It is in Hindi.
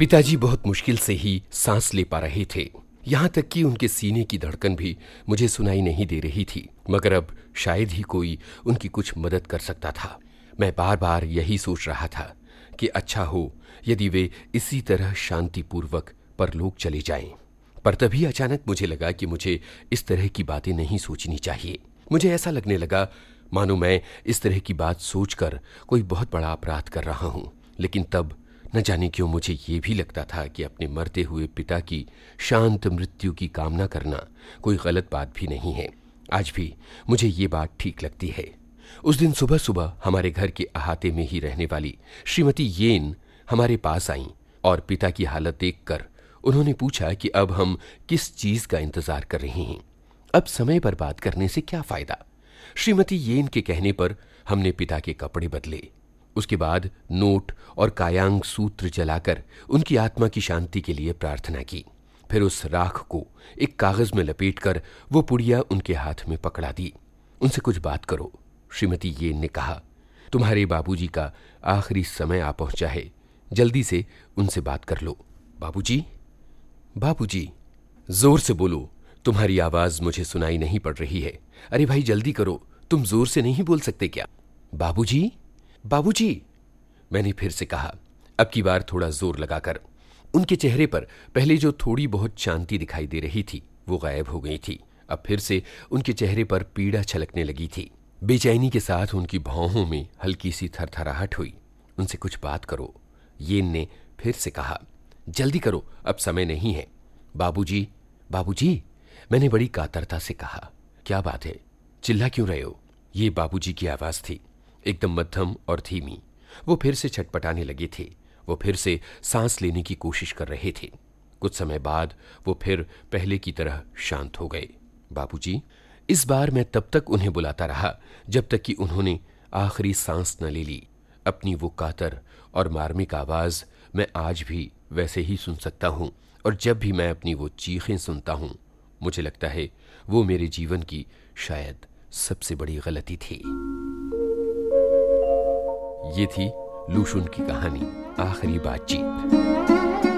पिताजी बहुत मुश्किल से ही सांस ले पा रहे थे। यहाँ तक कि उनके सीने की धड़कन भी मुझे सुनाई नहीं दे रही थी, मगर अब शायद ही कोई उनकी कुछ मदद कर सकता था। मैं बार बार यही सोच रहा था कि अच्छा हो, यदि वे इसी तरह शांतिपूर्वक परलोक चले जाएँ। पर तभी अचानक मुझे लगा कि मुझे इस तरह की बातें नहीं सोचनी चाहिए। मुझे ऐसा लगने लगा, मानो मैं इस तरह की बात सोचकर कोई बहुत बड़ा अपराध कर रहा हूँ, लेकिन तब न जाने क्यों मुझे ये भी लगता था कि अपने मरते हुए पिता की शांत मृत्यु की कामना करना कोई गलत बात भी नहीं है। आज भी मुझे ये बात ठीक लगती है। उस दिन सुबह सुबह हमारे घर के अहाते में ही रहने वाली श्रीमती येन हमारे पास आईं और पिता की हालत देखकर उन्होंने पूछा कि अब हम किस चीज़ का इंतज़ार कर रहे हैं। अब समय पर बात करने से क्या फ़ायदा? श्रीमती येन के कहने पर हमने पिता के कपड़े बदले। उसके बाद नोट और कायांग सूत्र जलाकर उनकी आत्मा की शांति के लिए प्रार्थना की। फिर उस राख को एक कागज़ में लपेटकर वो पुड़िया उनके हाथ में पकड़ा दी। उनसे कुछ बात करो, श्रीमती येन ने कहा। तुम्हारे बाबूजी का आखिरी समय आ पहुँचा है, जल्दी से उनसे बात कर लो। बाबूजी? बाबूजी, ज़ोर से बोलो, तुम्हारी आवाज़ मुझे सुनाई नहीं पड़ रही है। अरे भाई, जल्दी करो, तुम ज़ोर से नहीं बोल सकते क्या? बाबूजी? बाबूजी, मैंने फिर से कहा, अब की बार थोड़ा ज़ोर लगाकर। उनके चेहरे पर पहले जो थोड़ी बहुत शांति दिखाई दे रही थी, वो गायब हो गई थी। अब फिर से उनके चेहरे पर पीड़ा छलकने लगी थी। बेचैनी के साथ उनकी भौहों में हल्की सी थरथराहट हुई। उनसे कुछ बात करो, येन ने फिर से कहा, जल्दी करो, अब समय नहीं है। बाबूजी बाबूजी, मैंने बड़ी कातरता से कहा, क्या बात है, चिल्ला क्यों रहे हो? ये बाबूजी की आवाज़ थी। एकदम मध्यम और धीमी। वो फिर से छटपटाने लगे थे। वो फिर से सांस लेने की कोशिश कर रहे थे। कुछ समय बाद वो फिर पहले की तरह शांत हो गए। बाबूजी, इस बार मैं तब तक उन्हें बुलाता रहा जब तक कि उन्होंने आखिरी सांस न ले ली। अपनी वो कातर और मार्मिक आवाज़ मैं आज भी वैसे ही सुन सकता हूँ और जब भी मैं अपनी वो चीखें सुनता हूँ, मुझे लगता है वो मेरे जीवन की शायद सबसे बड़ी गलती थी। ये थी लूशुन की कहानी आखिरी बातचीत।